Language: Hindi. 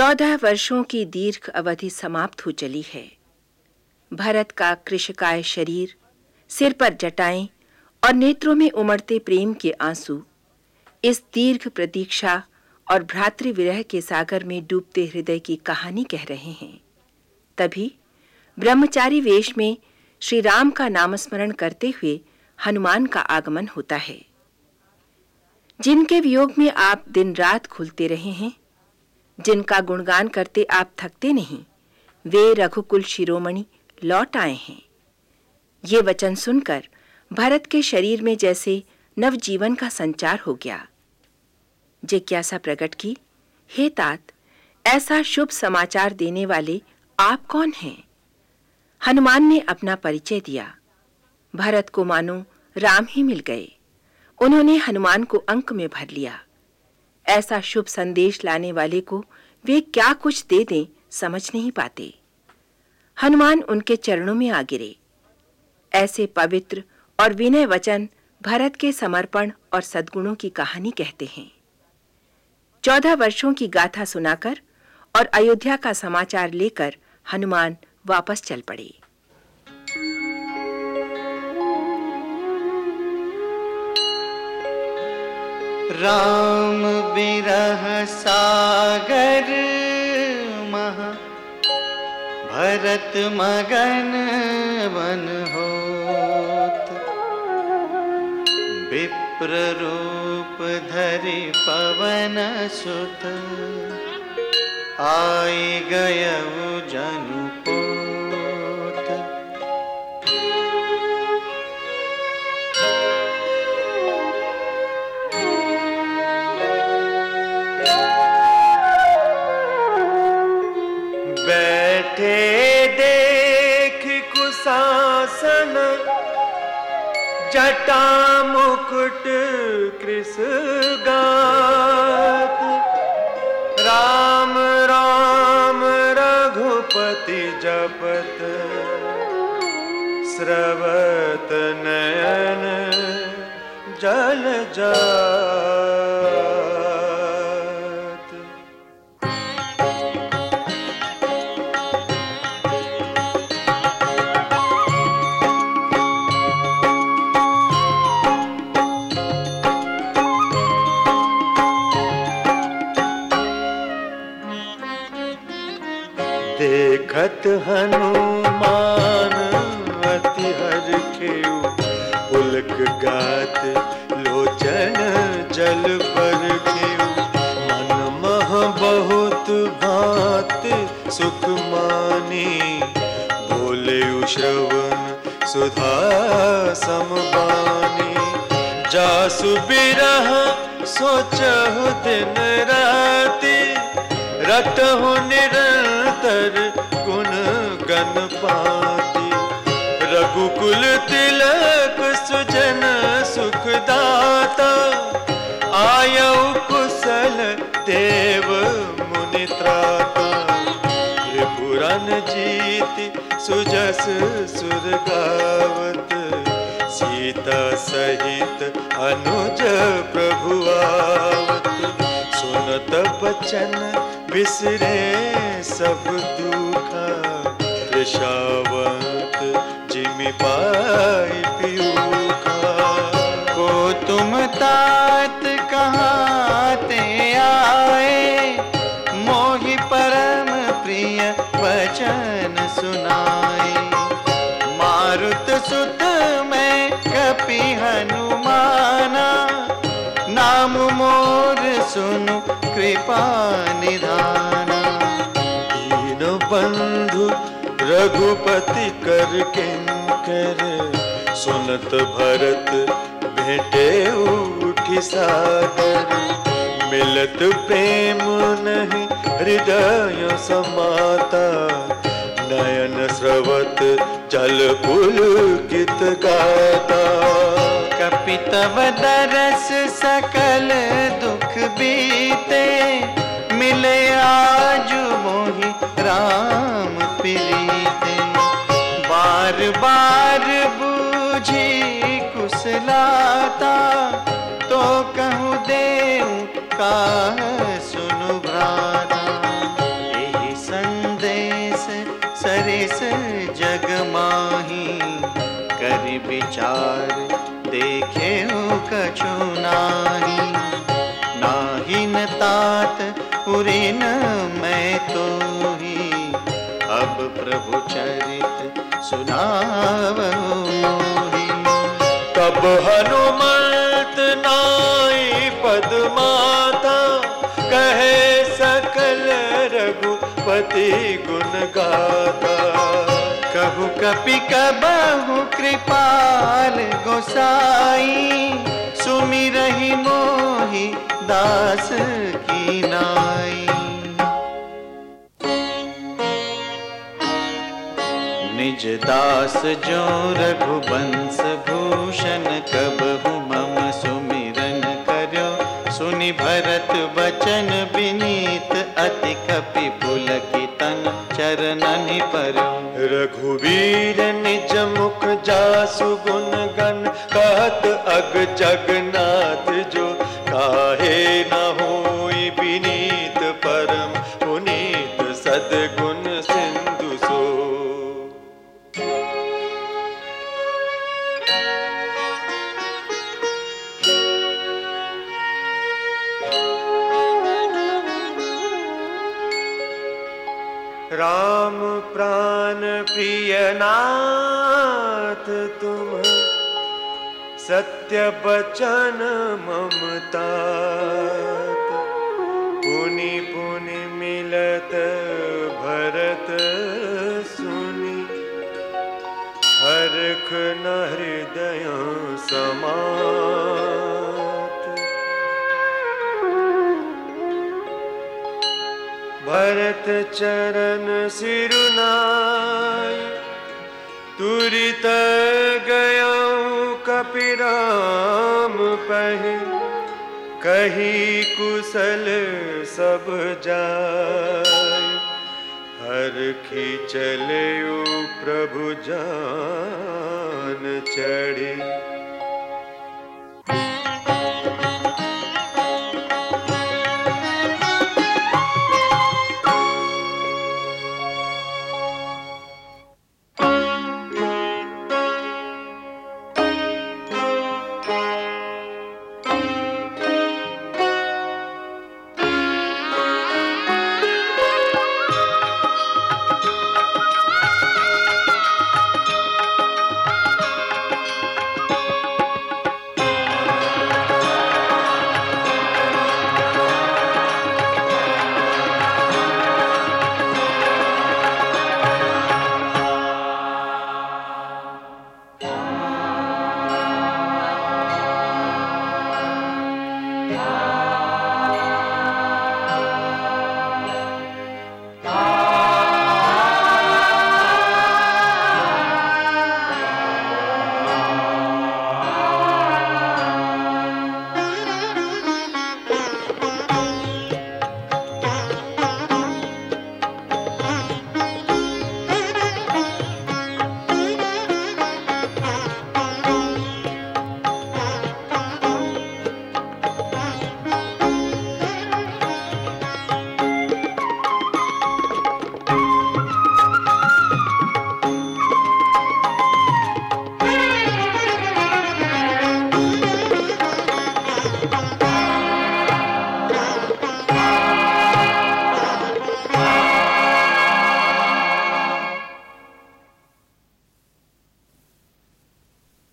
चौदह वर्षों की दीर्घ अवधि समाप्त हो चली है। भरत का कृषकाय शरीर, सिर पर जटाएँ और नेत्रों में उमड़ते प्रेम के आँसू, इस दीर्घ प्रतीक्षा और भ्रातृ विरह के सागर में डूबते हृदय की कहानी कह रहे हैं। तभी ब्रह्मचारी वेश में श्री राम का नामस्मरण करते हुए हनुमान का आगमन होता है। जिनके वियोग में आप दिन रात खुलते रहे हैं जिनका गुणगान करते आप थकते नहीं। वे रघुकुल शिरोमणि लौट आए हैं। ये वचन सुनकर भरत के शरीर में जैसे नवजीवन का संचार हो गया। जिज्ञासा प्रकट की, हे तात, ऐसा शुभ समाचार देने वाले आप कौन हैं? हनुमान ने अपना परिचय दिया। भरत को मानो राम ही मिल गए। उन्होंने हनुमान को अंक में भर लिया। ऐसा शुभ संदेश लाने वाले को वे क्या कुछ दे दें, समझ नहीं पाते। हनुमान उनके चरणों में आ गिरे। ऐसे पवित्र और विनय वचन भरत के समर्पण और सद्गुणों की कहानी कहते हैं। चौदह वर्षों की गाथा सुनाकर और अयोध्या का समाचार लेकर हनुमान वापस चल पड़े। राम विरह सागर महा भरत मगन वन होत। विप्र रूप धरि पवन सुत। आई गय जनुपो जटा मुकुट कृष गात। राम राम रघुपति जपत। स्रवत नयन जल जा हनुमान, अति हर खेऊ पुलक गात, लोचन जल पर खेऊ मन मह बहुत भात, सुख मानी बोले श्रवण सुधा समबानी जासु बिरह सोचहु दिन राति, रटहु निरंतर गुण पाती। रघुकुल तिलक सुजन सुखदाता। आयौ कुशल देव मुनि त्राता। त्रिपुरन जीति सुजस सुर गावत। सीता सहित अनुज प्रभु आवत। सुनत बचन बिसरे सब दुखा। ऋषावत जिमि पाई पियूखा को। तुम तात कहाते आए, मोहि परम प्रिय वचन सुनाए। मारुत सुत में कपि हनुमाना, नाम मोर सुनु कृपा रघुपति कर किंकर, सुनत भरत भेटे उठी सागर। मिलत प्रेम नहीं हृदय समाता, नयन स्रवत जल पुलकित गाता। कपितव दरस सकल दुख बीते, मिले आज सुनु भ्राता संदेश सरिस जग माही कर विचार देखे कछु नाही। नाहिन तात पूरी न मैं तो ही। अब प्रभु चरित सुनाव कब हनुमत नाई पदमा रघुपति गुण गाता। कहु कपि कबहु कृपाल गोसाई सुमिरहि मोहि दास की नाई। निज दास जो रघुवंश भूषण कबहु मम सुमिरन कर्यो। सुनि भरत बचन विनीत अति कपि पुलकितन चरणनि पर। रघुवीर निज मुख जासु गुण गण कहत अग जगनाथ जो काहे न प्राण प्रिय नाथ तुम सत्य बचन ममता पुनि पुनि मिलत भरत सुनि। हरख न हृदय समात भरत चरण सिरुनाय तुरित गया कपिराम पह। कही कुशल सब जाय। हर खिचलयु प्रभु जान चढ़ी। Yeah.